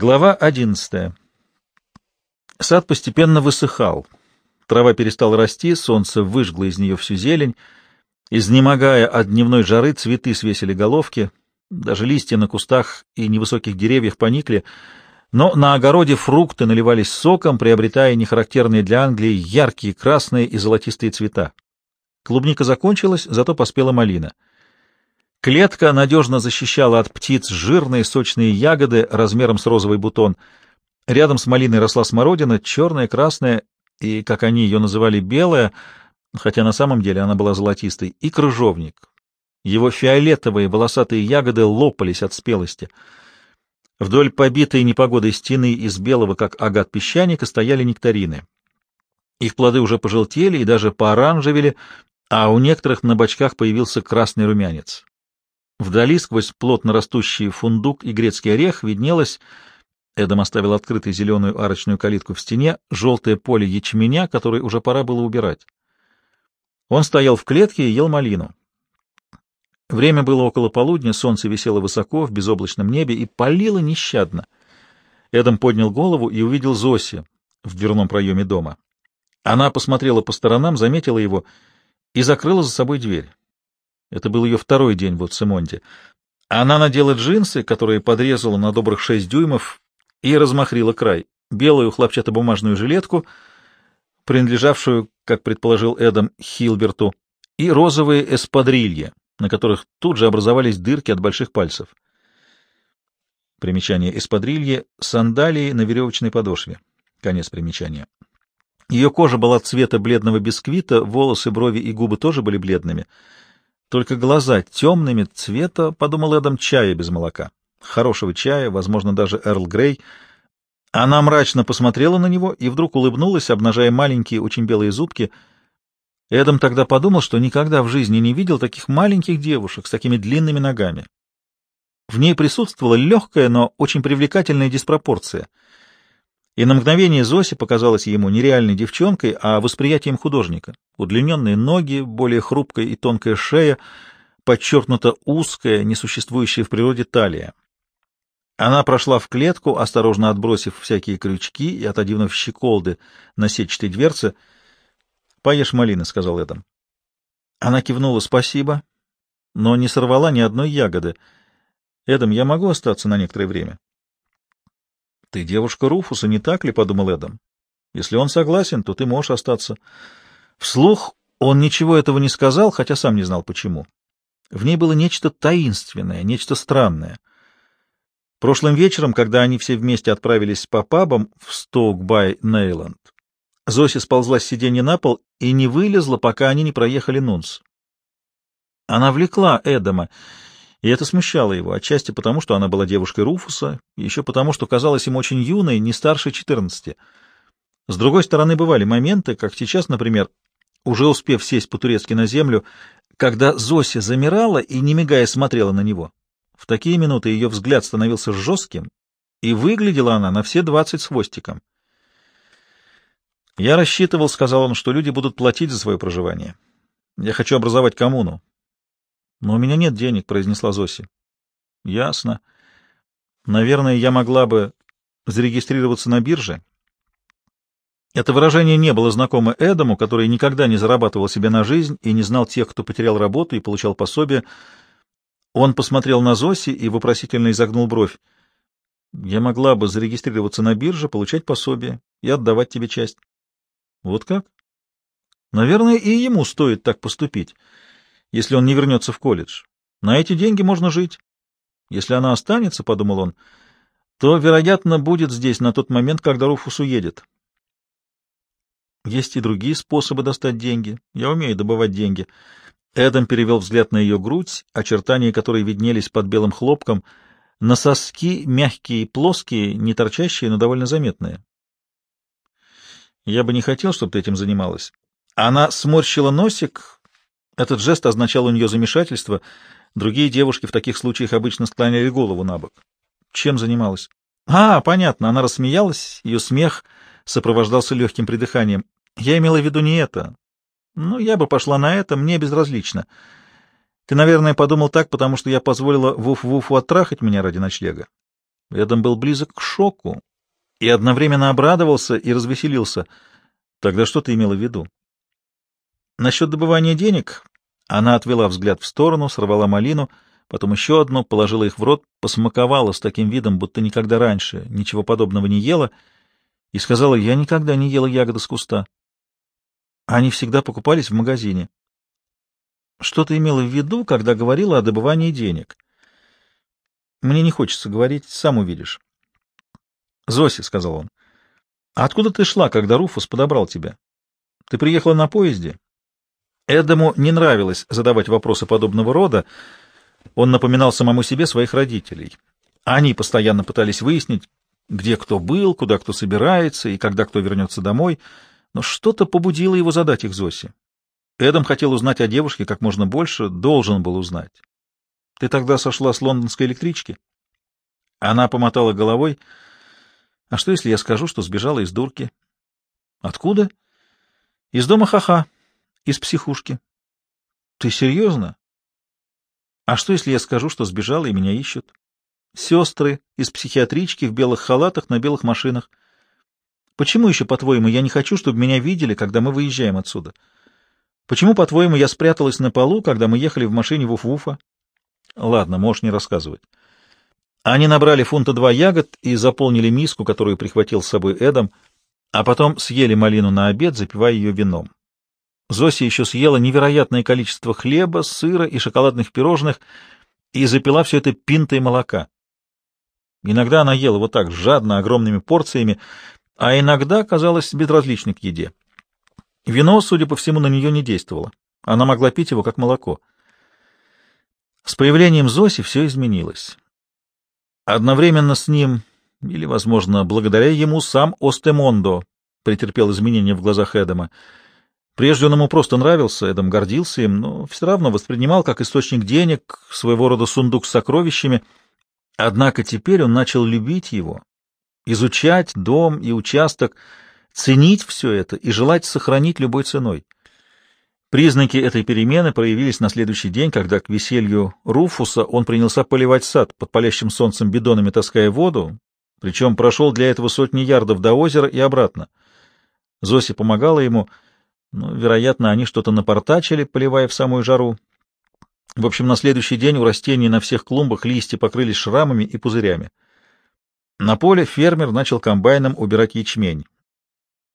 Глава одиннадцатая. Сад постепенно высыхал. Трава перестала расти, солнце выжгло из нее всю зелень. Изнемогая от дневной жары, цветы свесили головки, даже листья на кустах и невысоких деревьях поникли, но на огороде фрукты наливались соком, приобретая нехарактерные для Англии яркие красные и золотистые цвета. Клубника закончилась, зато поспела малина — Клетка надежно защищала от птиц жирные сочные ягоды размером с розовый бутон. Рядом с малиной росла смородина, черная, красная и, как они ее называли, белая, хотя на самом деле она была золотистой, и крыжовник. Его фиолетовые волосатые ягоды лопались от спелости. Вдоль побитой непогодой стены из белого, как агат песчаника, стояли нектарины. Их плоды уже пожелтели и даже пооранжевели, а у некоторых на бочках появился красный румянец. Вдали, сквозь плотно растущий фундук и грецкий орех, виднелось, Эдом оставил открытой зеленую арочную калитку в стене, желтое поле ячменя, которое уже пора было убирать. Он стоял в клетке и ел малину. Время было около полудня, солнце висело высоко в безоблачном небе и палило нещадно. Эдом поднял голову и увидел Зоси в дверном проеме дома. Она посмотрела по сторонам, заметила его и закрыла за собой дверь. Это был ее второй день в Уцемонте. Она надела джинсы, которые подрезала на добрых шесть дюймов, и размахрила край, белую хлопчатобумажную жилетку, принадлежавшую, как предположил Эдам, Хилберту, и розовые эспадрильи, на которых тут же образовались дырки от больших пальцев. Примечание эспадрильи — сандалии на веревочной подошве. Конец примечания. Ее кожа была цвета бледного бисквита, волосы, брови и губы тоже были бледными — только глаза темными цвета, — подумал Эдам, — чая без молока. Хорошего чая, возможно, даже Эрл Грей. Она мрачно посмотрела на него и вдруг улыбнулась, обнажая маленькие, очень белые зубки. Эдам тогда подумал, что никогда в жизни не видел таких маленьких девушек с такими длинными ногами. В ней присутствовала легкая, но очень привлекательная диспропорция — и на мгновение Зоси показалась ему нереальной девчонкой, а восприятием художника. Удлиненные ноги, более хрупкая и тонкая шея, подчеркнута узкая, несуществующая в природе талия. Она прошла в клетку, осторожно отбросив всякие крючки и отодвинув щеколды на сетчатой дверце. — Поешь малины, — сказал Эдам. Она кивнула «спасибо», но не сорвала ни одной ягоды. — Эдам, я могу остаться на некоторое время? — Ты девушка Руфуса, не так ли? — подумал Эдам. — Если он согласен, то ты можешь остаться. Вслух он ничего этого не сказал, хотя сам не знал, почему. В ней было нечто таинственное, нечто странное. Прошлым вечером, когда они все вместе отправились по пабам в Стоук-бай-Нейланд, Зоси сползла с сиденья на пол и не вылезла, пока они не проехали Нунс. Она влекла Эдама, и это смущало его, отчасти потому, что она была девушкой Руфуса, еще потому, что казалась ему очень юной, не старше четырнадцати. С другой стороны, бывали моменты, как сейчас, например, уже успев сесть по-турецки на землю, когда Зося замирала и, не мигая, смотрела на него. В такие минуты ее взгляд становился жестким, и выглядела она на все двадцать с хвостиком. «Я рассчитывал, — сказал он, — что люди будут платить за свое проживание. Я хочу образовать коммуну. — Но у меня нет денег, — произнесла Зоси. — Ясно. Наверное, я могла бы зарегистрироваться на бирже. Это выражение не было знакомо Эдаму, который никогда не зарабатывал себе на жизнь и не знал тех, кто потерял работу и получал пособие. Он посмотрел на Зоси и вопросительно изогнул бровь. — Я могла бы зарегистрироваться на бирже, получать пособие и отдавать тебе часть. — Вот как? — Наверное, и ему стоит так поступить если он не вернется в колледж. На эти деньги можно жить. Если она останется, — подумал он, — то, вероятно, будет здесь на тот момент, когда Руфус уедет. Есть и другие способы достать деньги. Я умею добывать деньги. Эдам перевел взгляд на ее грудь, очертания которой виднелись под белым хлопком, на соски, мягкие и плоские, не торчащие, но довольно заметные. Я бы не хотел, чтобы ты этим занималась. Она сморщила носик, этот жест означал у нее замешательство. Другие девушки в таких случаях обычно склоняли голову на бок. Чем занималась? А, понятно, она рассмеялась, ее смех сопровождался легким придыханием. Я имела в виду не это. Ну, я бы пошла на это, мне безразлично. Ты, наверное, подумал так, потому что я позволила Вуф-Вуфу оттрахать меня ради ночлега. Эдам был близок к шоку и одновременно обрадовался и развеселился. Тогда что ты имела в виду? Насчет добывания денег она отвела взгляд в сторону, сорвала малину, потом еще одну, положила их в рот, посмаковала с таким видом, будто никогда раньше ничего подобного не ела, и сказала, я никогда не ела ягоды с куста. Они всегда покупались в магазине. Что ты имела в виду, когда говорила о добывании денег? Мне не хочется говорить, сам увидишь. Зоси, — сказал он, — а откуда ты шла, когда Руфус подобрал тебя? Ты приехала на поезде? Эдаму не нравилось задавать вопросы подобного рода. Он напоминал самому себе своих родителей. Они постоянно пытались выяснить, где кто был, куда кто собирается и когда кто вернется домой, но что-то побудило его задать их Зосе. Эдам хотел узнать о девушке как можно больше, должен был узнать. Ты тогда сошла с лондонской электрички? Она помотала головой. А что, если я скажу, что сбежала из дурки? Откуда? Из дома Ха-Ха, из психушки. Ты серьезно? А что, если я скажу, что сбежала и меня ищут? Сестры из психиатрички в белых халатах на белых машинах. Почему еще, по-твоему, я не хочу, чтобы меня видели, когда мы выезжаем отсюда? — Почему, по-твоему, я спряталась на полу, когда мы ехали в машине Вуф-Вуфа? Ладно, можешь не рассказывать. Они набрали фунта два ягод и заполнили миску, которую прихватил с собой Эдом, а потом съели малину на обед, запивая ее вином. Зося еще съела невероятное количество хлеба, сыра и шоколадных пирожных и запила все это пинтой молока. Иногда она ела вот так, жадно, огромными порциями, а иногда казалась безразличной к еде. Вино, судя по всему, на нее не действовало. Она могла пить его, как молоко. С появлением Зоси все изменилось. Одновременно с ним, или, возможно, благодаря ему, сам Остемондо претерпел изменения в глазах Эдема. Прежде он ему просто нравился, Эдом гордился им, но все равно воспринимал как источник денег, своего рода сундук с сокровищами. Однако теперь он начал любить его, изучать дом и участок, ценить все это и желать сохранить любой ценой. Признаки этой перемены проявились на следующий день, когда к веселью Руфуса он принялся поливать сад под палящим солнцем бидонами таская воду, причем прошел для этого сотни ярдов до озера и обратно. Зоси помогала ему, но, вероятно, они что-то напортачили, поливая в самую жару. В общем, на следующий день у растений на всех клумбах листья покрылись шрамами и пузырями. На поле фермер начал комбайном убирать ячмень.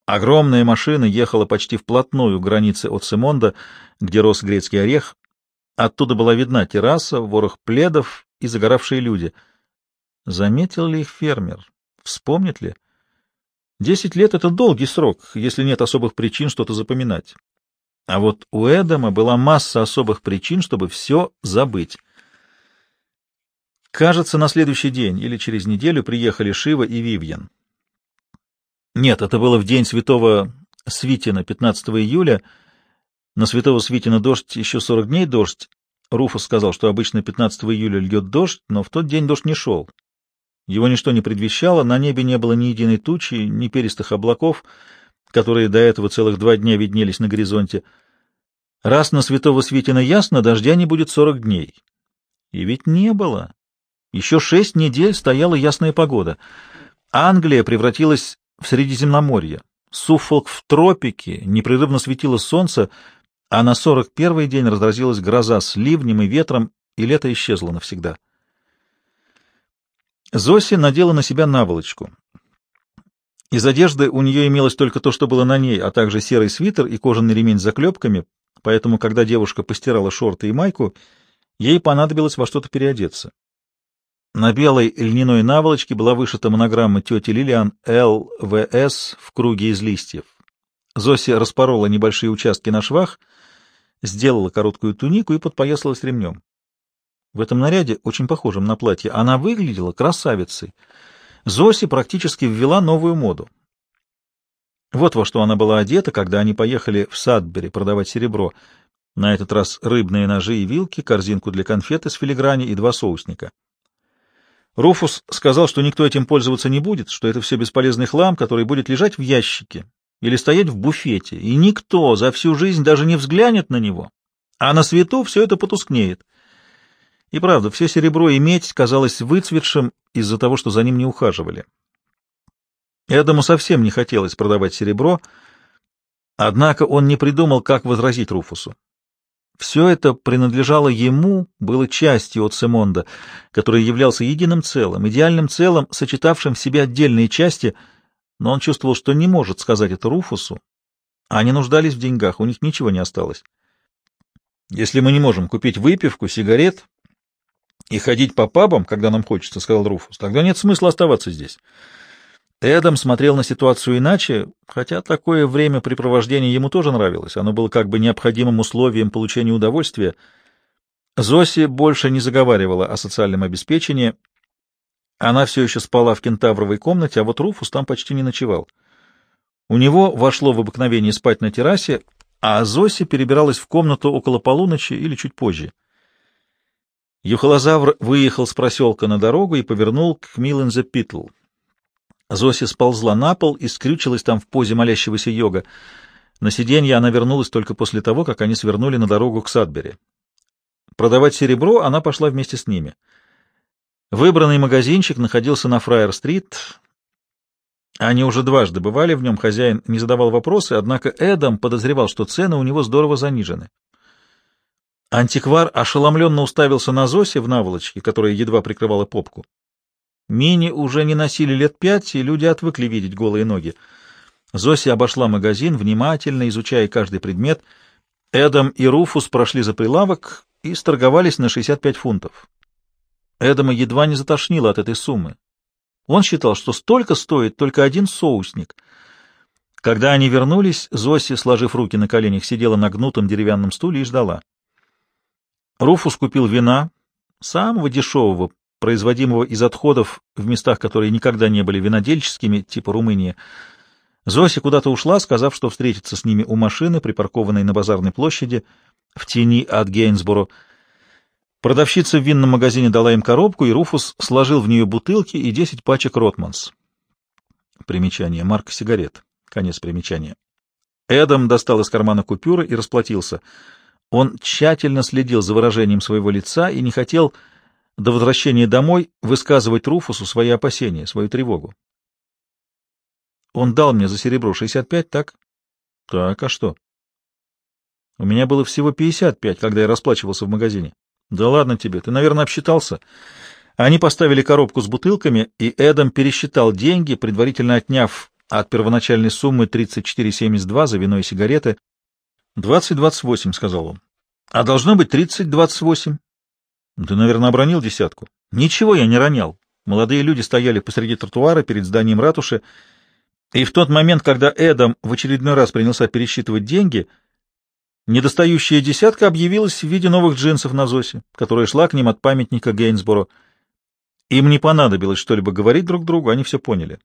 Огромная машина ехала почти вплотную к границе от Симонда, где рос грецкий орех. Оттуда была видна терраса, ворох пледов и загоравшие люди. Заметил ли их фермер? Вспомнит ли? Десять лет — это долгий срок, если нет особых причин что-то запоминать. А вот у Эдама была масса особых причин, чтобы все забыть. Кажется, на следующий день или через неделю приехали Шива и Вивьен. Нет, это было в день святого Свитина, 15 июля. На святого Свитина дождь еще 40 дней дождь. Руфус сказал, что обычно 15 июля льет дождь, но в тот день дождь не шел. Его ничто не предвещало, на небе не было ни единой тучи, ни перистых облаков, которые до этого целых два дня виднелись на горизонте. Раз на святого Свитина ясно, дождя не будет 40 дней. И ведь не было. Еще шесть недель стояла ясная погода. Англия превратилась в Средиземноморье. Суффолк в тропике, непрерывно светило солнце, а на сорок первый день разразилась гроза с ливнем и ветром, и лето исчезло навсегда. Зоси надела на себя наволочку. Из одежды у нее имелось только то, что было на ней, а также серый свитер и кожаный ремень с заклепками, поэтому, когда девушка постирала шорты и майку, ей понадобилось во что-то переодеться. На белой льняной наволочке была вышита монограмма тети Лилиан ЛВС в круге из листьев. Зоси распорола небольшие участки на швах, сделала короткую тунику и подпоясалась ремнем. В этом наряде, очень похожем на платье, она выглядела красавицей. Зоси практически ввела новую моду. Вот во что она была одета, когда они поехали в Садбери продавать серебро. На этот раз рыбные ножи и вилки, корзинку для конфет из филиграни и два соусника. Руфус сказал, что никто этим пользоваться не будет, что это все бесполезный хлам, который будет лежать в ящике или стоять в буфете, и никто за всю жизнь даже не взглянет на него, а на свету все это потускнеет. И правда, все серебро и медь казалось выцветшим из-за того, что за ним не ухаживали. Эдаму совсем не хотелось продавать серебро, однако он не придумал, как возразить Руфусу. Все это принадлежало ему, было частью от Семонда, который являлся единым целым, идеальным целым, сочетавшим в себе отдельные части, но он чувствовал, что не может сказать это Руфусу. Они нуждались в деньгах, у них ничего не осталось. «Если мы не можем купить выпивку, сигарет и ходить по пабам, когда нам хочется», — сказал Руфус, — «тогда нет смысла оставаться здесь». Эдам смотрел на ситуацию иначе, хотя такое времяпрепровождение ему тоже нравилось, оно было как бы необходимым условием получения удовольствия. Зоси больше не заговаривала о социальном обеспечении. Она все еще спала в кентавровой комнате, а вот Руфус там почти не ночевал. У него вошло в обыкновение спать на террасе, а Зоси перебиралась в комнату около полуночи или чуть позже. Юхолозавр выехал с проселка на дорогу и повернул к Миллензе Питл. Зоси сползла на пол и скрючилась там в позе молящегося йога. На сиденье она вернулась только после того, как они свернули на дорогу к Садбери. Продавать серебро она пошла вместе с ними. Выбранный магазинчик находился на Фраер-стрит. Они уже дважды бывали в нем, хозяин не задавал вопросы, однако Эдам подозревал, что цены у него здорово занижены. Антиквар ошеломленно уставился на Зосе в наволочке, которая едва прикрывала попку. Мини уже не носили лет пять, и люди отвыкли видеть голые ноги. Зоси обошла магазин, внимательно изучая каждый предмет. Эдам и Руфус прошли за прилавок и сторговались на 65 фунтов. Эдама едва не затошнило от этой суммы. Он считал, что столько стоит только один соусник. Когда они вернулись, Зоси, сложив руки на коленях, сидела на гнутом деревянном стуле и ждала. Руфус купил вина, самого дешевого, производимого из отходов в местах, которые никогда не были винодельческими, типа Румынии. Зося куда-то ушла, сказав, что встретится с ними у машины, припаркованной на базарной площади, в тени от Гейнсборо. Продавщица в винном магазине дала им коробку, и Руфус сложил в нее бутылки и десять пачек Ротманс. Примечание. Марка сигарет. Конец примечания. Эдам достал из кармана купюры и расплатился. Он тщательно следил за выражением своего лица и не хотел до возвращения домой высказывать Руфусу свои опасения, свою тревогу. Он дал мне за серебро 65, так? Так, а что? У меня было всего 55, когда я расплачивался в магазине. Да ладно тебе, ты, наверное, обсчитался. Они поставили коробку с бутылками, и Эдам пересчитал деньги, предварительно отняв от первоначальной суммы 34,72 за вино и сигареты. «Двадцать двадцать восемь», — сказал он. «А должно быть тридцать двадцать восемь. Ты, наверное, обронил десятку. Ничего я не ронял. Молодые люди стояли посреди тротуара перед зданием ратуши, и в тот момент, когда Эдам в очередной раз принялся пересчитывать деньги, недостающая десятка объявилась в виде новых джинсов на Зосе, которая шла к ним от памятника Гейнсборо. Им не понадобилось что-либо говорить друг другу, они все поняли.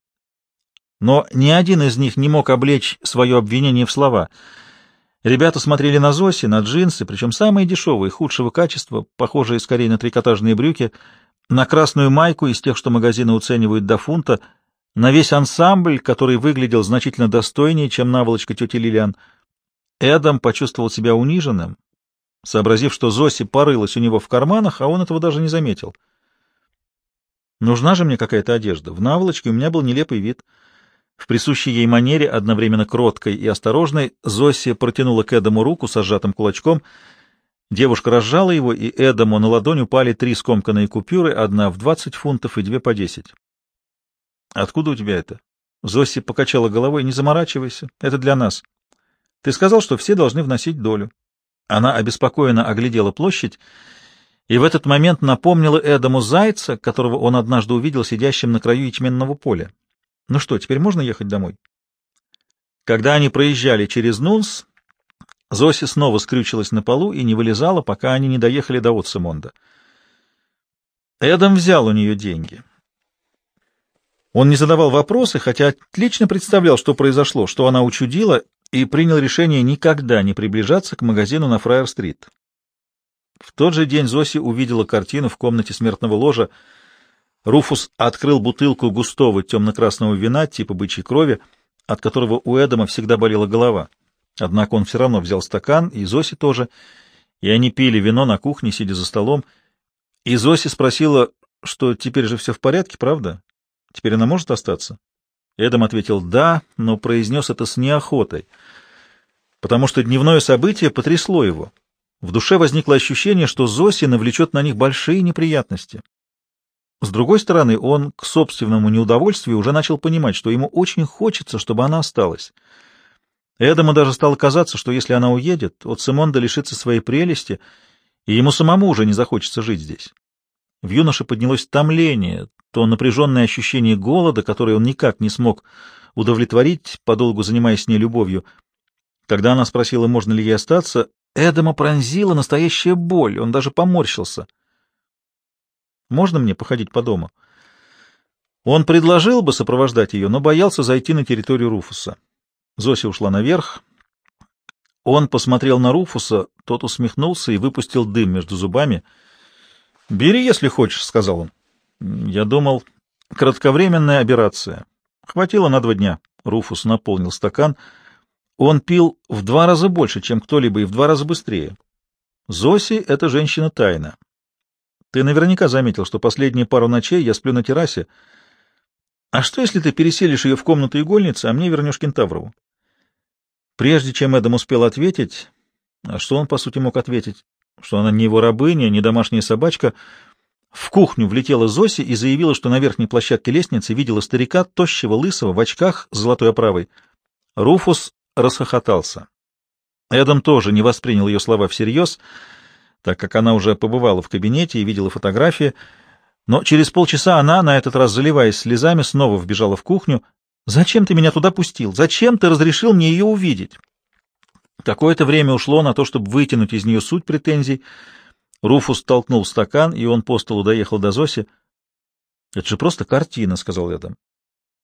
Но ни один из них не мог облечь свое обвинение в слова — Ребята смотрели на Зоси, на джинсы, причем самые дешевые, худшего качества, похожие скорее на трикотажные брюки, на красную майку из тех, что магазины оценивают до фунта, на весь ансамбль, который выглядел значительно достойнее, чем наволочка тети Лилиан. Эдам почувствовал себя униженным, сообразив, что Зоси порылась у него в карманах, а он этого даже не заметил. Нужна же мне какая-то одежда. В наволочке у меня был нелепый вид — в присущей ей манере, одновременно кроткой и осторожной, Зоси протянула к Эдаму руку со сжатым кулачком. Девушка разжала его, и Эдаму на ладонь упали три скомканные купюры, одна в двадцать фунтов и две по десять. — Откуда у тебя это? Зоси покачала головой. — Не заморачивайся, это для нас. Ты сказал, что все должны вносить долю. Она обеспокоенно оглядела площадь и в этот момент напомнила Эдаму зайца, которого он однажды увидел сидящим на краю ячменного поля. Ну что, теперь можно ехать домой? Когда они проезжали через Нунс, Зоси снова скрючилась на полу и не вылезала, пока они не доехали до Отсемонда. Эдам взял у нее деньги. Он не задавал вопросы, хотя отлично представлял, что произошло, что она учудила, и принял решение никогда не приближаться к магазину на Фраер-стрит. В тот же день Зоси увидела картину в комнате смертного ложа — Руфус открыл бутылку густого темно-красного вина типа бычьей крови, от которого у Эдама всегда болела голова. Однако он все равно взял стакан, и Зоси тоже, и они пили вино на кухне, сидя за столом. И Зоси спросила, что теперь же все в порядке, правда? Теперь она может остаться? Эдам ответил «да», но произнес это с неохотой, потому что дневное событие потрясло его. В душе возникло ощущение, что Зоси навлечет на них большие неприятности. С другой стороны, он к собственному неудовольствию уже начал понимать, что ему очень хочется, чтобы она осталась. Эдаму даже стало казаться, что если она уедет, от Симонда лишится своей прелести, и ему самому уже не захочется жить здесь. В юноше поднялось томление, то напряженное ощущение голода, которое он никак не смог удовлетворить, подолгу занимаясь с ней любовью. Когда она спросила, можно ли ей остаться, Эдама пронзила настоящая боль, он даже поморщился. «Можно мне походить по дому?» Он предложил бы сопровождать ее, но боялся зайти на территорию Руфуса. Зося ушла наверх. Он посмотрел на Руфуса, тот усмехнулся и выпустил дым между зубами. «Бери, если хочешь», — сказал он. «Я думал, кратковременная операция. Хватило на два дня». Руфус наполнил стакан — он пил в два раза больше, чем кто-либо, и в два раза быстрее. Зоси — это женщина тайна. Ты наверняка заметил, что последние пару ночей я сплю на террасе. А что, если ты переселишь ее в комнату игольницы, а мне вернешь Кентаврову? Прежде чем Эдам успел ответить, а что он, по сути, мог ответить? Что она не его рабыня, не домашняя собачка. В кухню влетела Зоси и заявила, что на верхней площадке лестницы видела старика, тощего, лысого, в очках с золотой оправой. Руфус расхохотался. Эдам тоже не воспринял ее слова всерьез, так как она уже побывала в кабинете и видела фотографии, но через полчаса она, на этот раз заливаясь слезами, снова вбежала в кухню. «Зачем ты меня туда пустил? Зачем ты разрешил мне ее увидеть?» Какое-то время ушло на то, чтобы вытянуть из нее суть претензий. Руфус толкнул стакан, и он по столу доехал до Зоси. «Это же просто картина», — сказал Эдам.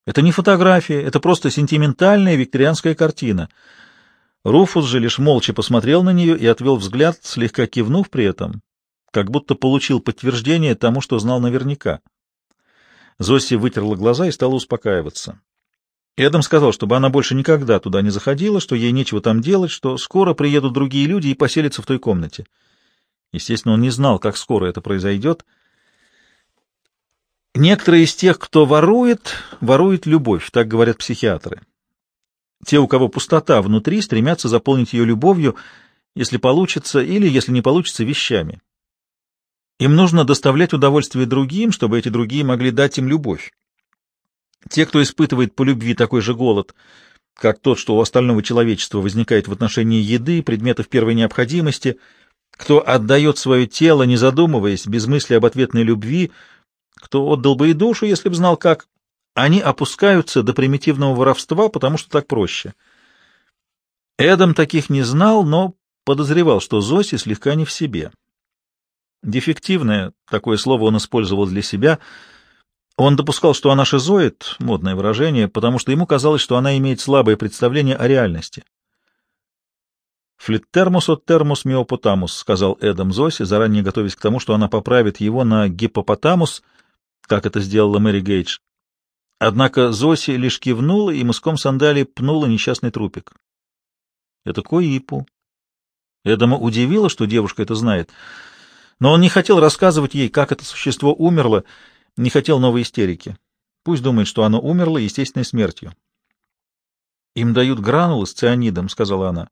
Это не фотография, это просто сентиментальная викторианская картина. Руфус же лишь молча посмотрел на нее и отвел взгляд, слегка кивнув при этом, как будто получил подтверждение тому, что знал наверняка. Зоси вытерла глаза и стала успокаиваться. Эдам сказал, чтобы она больше никогда туда не заходила, что ей нечего там делать, что скоро приедут другие люди и поселятся в той комнате. Естественно, он не знал, как скоро это произойдет, — Некоторые из тех, кто ворует, воруют любовь, так говорят психиатры. Те, у кого пустота внутри, стремятся заполнить ее любовью, если получится, или, если не получится, вещами. Им нужно доставлять удовольствие другим, чтобы эти другие могли дать им любовь. Те, кто испытывает по любви такой же голод, как тот, что у остального человечества возникает в отношении еды, предметов первой необходимости, кто отдает свое тело, не задумываясь, без мысли об ответной любви — кто отдал бы и душу, если бы знал как, они опускаются до примитивного воровства, потому что так проще. Эдам таких не знал, но подозревал, что Зоси слегка не в себе. Дефективное, такое слово он использовал для себя. Он допускал, что она шизоид, модное выражение, потому что ему казалось, что она имеет слабое представление о реальности. «Флиттермус от термус миопотамус», — сказал Эдам Зоси, заранее готовясь к тому, что она поправит его на гипопотамус — как это сделала Мэри Гейдж. Однако Зоси лишь кивнула и мыском сандалии пнула несчастный трупик. Это Коипу. Эдама удивило, что девушка это знает, но он не хотел рассказывать ей, как это существо умерло, не хотел новой истерики. Пусть думает, что оно умерло естественной смертью. «Им дают гранулы с цианидом», — сказала она.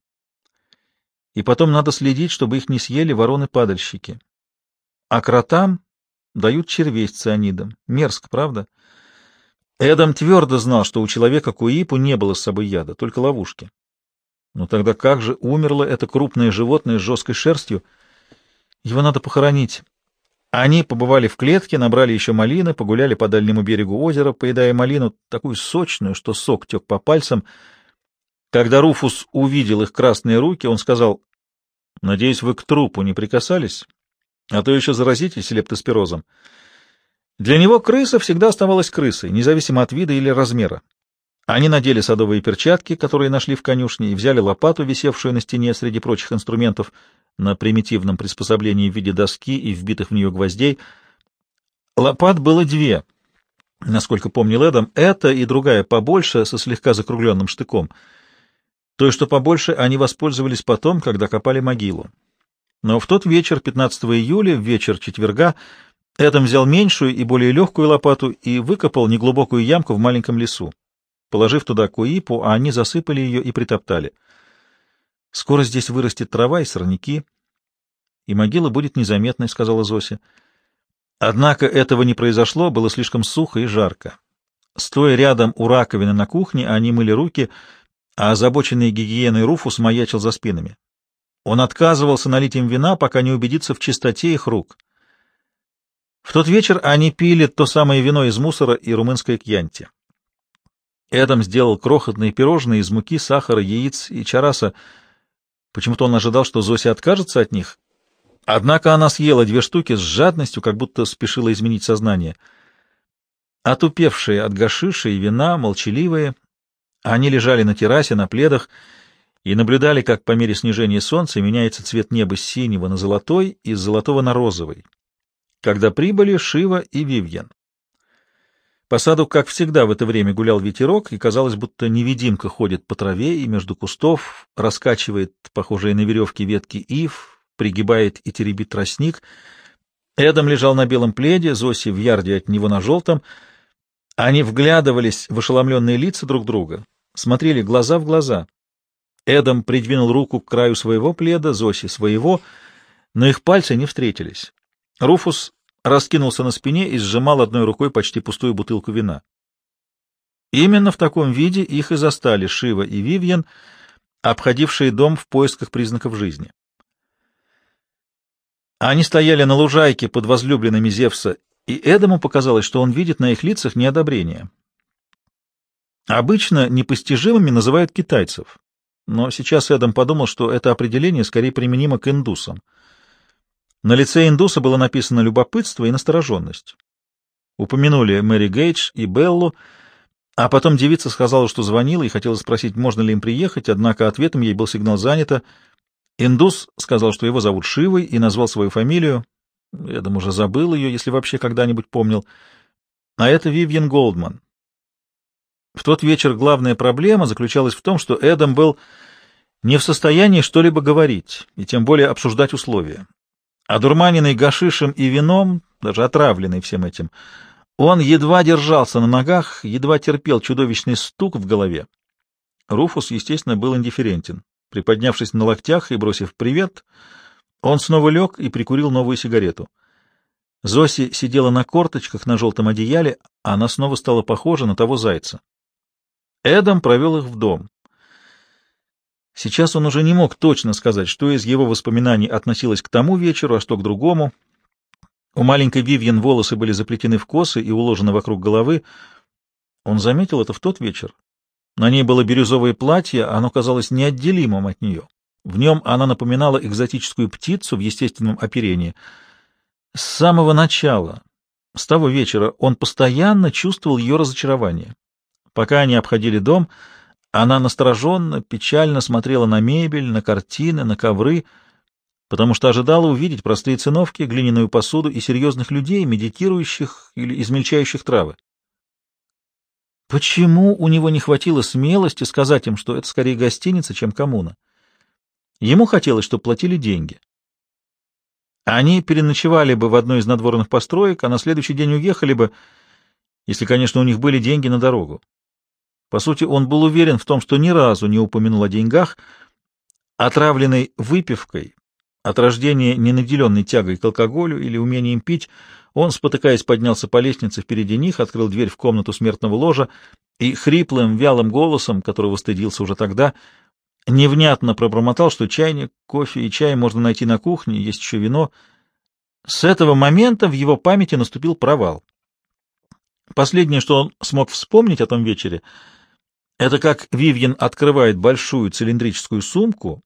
«И потом надо следить, чтобы их не съели вороны-падальщики. А кротам Дают червей с цианидом. Мерзко, правда? Эдам твердо знал, что у человека Куипу не было с собой яда, только ловушки. Но тогда как же умерло это крупное животное с жесткой шерстью? Его надо похоронить. Они побывали в клетке, набрали еще малины, погуляли по дальнему берегу озера, поедая малину, такую сочную, что сок тек по пальцам. Когда Руфус увидел их красные руки, он сказал, «Надеюсь, вы к трупу не прикасались?» а то еще заразитесь лептоспирозом. Для него крыса всегда оставалась крысой, независимо от вида или размера. Они надели садовые перчатки, которые нашли в конюшне, и взяли лопату, висевшую на стене среди прочих инструментов, на примитивном приспособлении в виде доски и вбитых в нее гвоздей. Лопат было две, насколько помнил Эдам, эта и другая побольше, со слегка закругленным штыком. Той, что побольше, они воспользовались потом, когда копали могилу. Но в тот вечер, 15 июля, в вечер четверга, Эдам взял меньшую и более легкую лопату и выкопал неглубокую ямку в маленьком лесу. Положив туда куипу, а они засыпали ее и притоптали. Скоро здесь вырастет трава и сорняки, и могила будет незаметной, — сказала Зося. Однако этого не произошло, было слишком сухо и жарко. Стоя рядом у раковины на кухне, они мыли руки, а озабоченный гигиеной Руфус маячил за спинами. Он отказывался налить им вина, пока не убедится в чистоте их рук. В тот вечер они пили то самое вино из мусора и румынское кьянти. Эдам сделал крохотные пирожные из муки, сахара, яиц и чараса. Почему-то он ожидал, что Зося откажется от них. Однако она съела две штуки с жадностью, как будто спешила изменить сознание. Отупевшие от гашиша и вина, молчаливые, они лежали на террасе, на пледах, и наблюдали, как по мере снижения солнца меняется цвет неба с синего на золотой и с золотого на розовый, когда прибыли Шива и Вивьен. По саду, как всегда, в это время гулял ветерок, и казалось, будто невидимка ходит по траве и между кустов, раскачивает похожие на веревки ветки ив, пригибает и теребит тростник. Эдам лежал на белом пледе, Зоси в ярде от него на желтом. Они вглядывались в ошеломленные лица друг друга, смотрели глаза в глаза. Эдам придвинул руку к краю своего пледа, Зоси — своего, но их пальцы не встретились. Руфус раскинулся на спине и сжимал одной рукой почти пустую бутылку вина. Именно в таком виде их и застали Шива и Вивьен, обходившие дом в поисках признаков жизни. Они стояли на лужайке под возлюбленными Зевса, и Эдаму показалось, что он видит на их лицах неодобрение. Обычно непостижимыми называют китайцев, но сейчас Эдам подумал, что это определение скорее применимо к индусам. На лице индуса было написано любопытство и настороженность. Упомянули Мэри Гейдж и Беллу, а потом девица сказала, что звонила и хотела спросить, можно ли им приехать, однако ответом ей был сигнал «занято». Индус сказал, что его зовут Шивой, и назвал свою фамилию. Эдам уже забыл ее, если вообще когда-нибудь помнил. А это Вивьен Голдман. В тот вечер главная проблема заключалась в том, что Эдам был не в состоянии что-либо говорить, и тем более обсуждать условия. Одурманенный гашишем и вином, даже отравленный всем этим, он едва держался на ногах, едва терпел чудовищный стук в голове. Руфус, естественно, был индифферентен. Приподнявшись на локтях и бросив привет, он снова лег и прикурил новую сигарету. Зоси сидела на корточках на желтом одеяле, а она снова стала похожа на того зайца. Эдам провел их в дом. Сейчас он уже не мог точно сказать, что из его воспоминаний относилось к тому вечеру, а что к другому. У маленькой Вивьен волосы были заплетены в косы и уложены вокруг головы. Он заметил это в тот вечер. На ней было бирюзовое платье, оно казалось неотделимым от нее. В нем она напоминала экзотическую птицу в естественном оперении. С самого начала, с того вечера, он постоянно чувствовал ее разочарование. Пока они обходили дом, она настороженно, печально смотрела на мебель, на картины, на ковры, потому что ожидала увидеть простые циновки, глиняную посуду и серьезных людей, медитирующих или измельчающих травы. Почему у него не хватило смелости сказать им, что это скорее гостиница, чем коммуна? Ему хотелось, чтобы платили деньги. Они переночевали бы в одной из надворных построек, а на следующий день уехали бы, если, конечно, у них были деньги на дорогу. По сути, он был уверен в том, что ни разу не упомянул о деньгах, отравленной выпивкой, от рождения не наделенной тягой к алкоголю или умением пить, он, спотыкаясь, поднялся по лестнице впереди них, открыл дверь в комнату смертного ложа и хриплым, вялым голосом, которого стыдился уже тогда, невнятно пробормотал, что чайник, кофе и чай можно найти на кухне, есть еще вино. С этого момента в его памяти наступил провал. Последнее, что он смог вспомнить о том вечере — это как Вивьен открывает большую цилиндрическую сумку,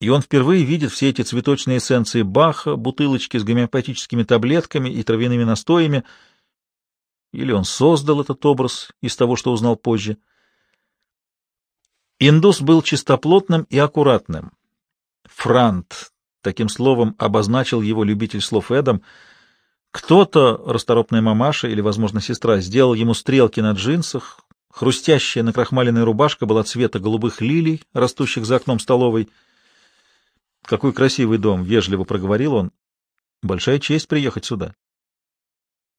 и он впервые видит все эти цветочные эссенции Баха, бутылочки с гомеопатическими таблетками и травяными настоями, или он создал этот образ из того, что узнал позже. Индус был чистоплотным и аккуратным. Франт, таким словом обозначил его любитель слов Эдам, кто-то, расторопная мамаша или, возможно, сестра, сделал ему стрелки на джинсах, Хрустящая накрахмаленная рубашка была цвета голубых лилий, растущих за окном столовой. Какой красивый дом, — вежливо проговорил он. Большая честь приехать сюда.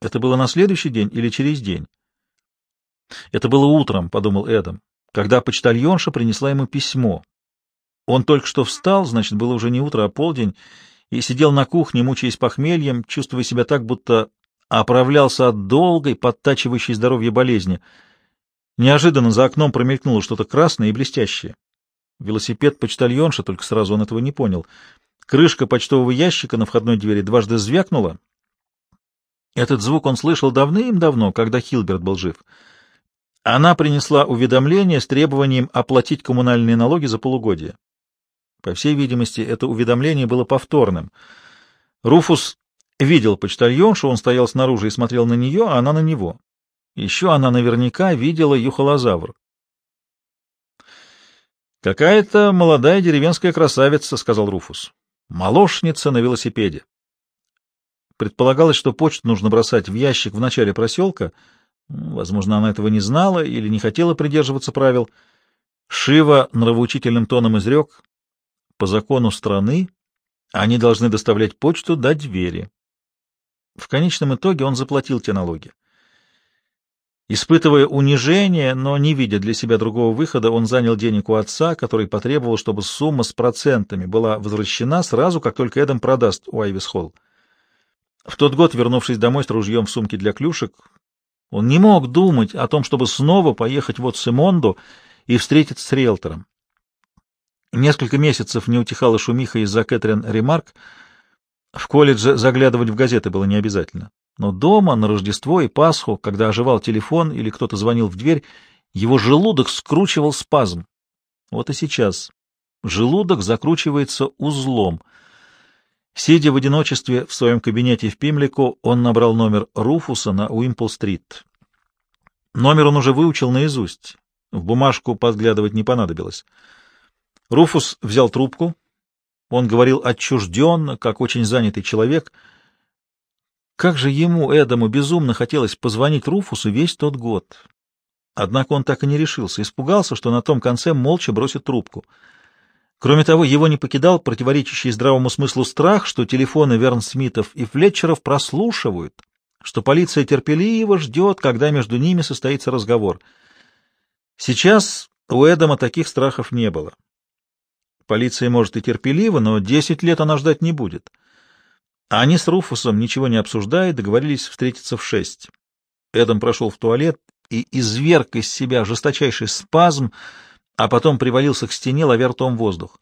Это было на следующий день или через день? Это было утром, — подумал Эдам, когда почтальонша принесла ему письмо. Он только что встал, значит, было уже не утро, а полдень, и сидел на кухне, мучаясь похмельем, чувствуя себя так, будто оправлялся от долгой, подтачивающей здоровье болезни. Неожиданно за окном промелькнуло что-то красное и блестящее. Велосипед почтальонша, только сразу он этого не понял. Крышка почтового ящика на входной двери дважды звякнула. Этот звук он слышал давным-давно, когда Хилберт был жив. Она принесла уведомление с требованием оплатить коммунальные налоги за полугодие. По всей видимости, это уведомление было повторным. Руфус видел почтальоншу, он стоял снаружи и смотрел на нее, а она на него. Еще она наверняка видела юхолозавр. «Какая-то молодая деревенская красавица», — сказал Руфус. «Молошница на велосипеде». Предполагалось, что почту нужно бросать в ящик в начале проселка. Возможно, она этого не знала или не хотела придерживаться правил. Шива нравоучительным тоном изрек. По закону страны они должны доставлять почту до двери. В конечном итоге он заплатил те налоги. Испытывая унижение, но не видя для себя другого выхода, он занял денег у отца, который потребовал, чтобы сумма с процентами была возвращена сразу, как только Эдам продаст Уайвис Холл. В тот год, вернувшись домой с ружьем в сумке для клюшек, он не мог думать о том, чтобы снова поехать в Симонду и встретиться с риэлтором. Несколько месяцев не утихала шумиха из-за Кэтрин Ремарк. В колледже заглядывать в газеты было не обязательно. Но дома, на Рождество и Пасху, когда оживал телефон или кто-то звонил в дверь, его желудок скручивал спазм. Вот и сейчас. Желудок закручивается узлом. Сидя в одиночестве в своем кабинете в Пимлику, он набрал номер Руфуса на Уимпл-стрит. Номер он уже выучил наизусть. В бумажку подглядывать не понадобилось. Руфус взял трубку. Он говорил отчужденно, как очень занятый человек — как же ему, Эдаму, безумно хотелось позвонить Руфусу весь тот год. Однако он так и не решился, испугался, что на том конце молча бросит трубку. Кроме того, его не покидал противоречащий здравому смыслу страх, что телефоны Вернсмитов и Флетчеров прослушивают, что полиция терпеливо ждет, когда между ними состоится разговор. Сейчас у Эдама таких страхов не было. Полиция может и терпеливо, но десять лет она ждать не будет. А они с Руфусом, ничего не обсуждая, договорились встретиться в шесть. Эдам прошел в туалет и изверг из себя жесточайший спазм, а потом привалился к стене, ловя ртом воздух.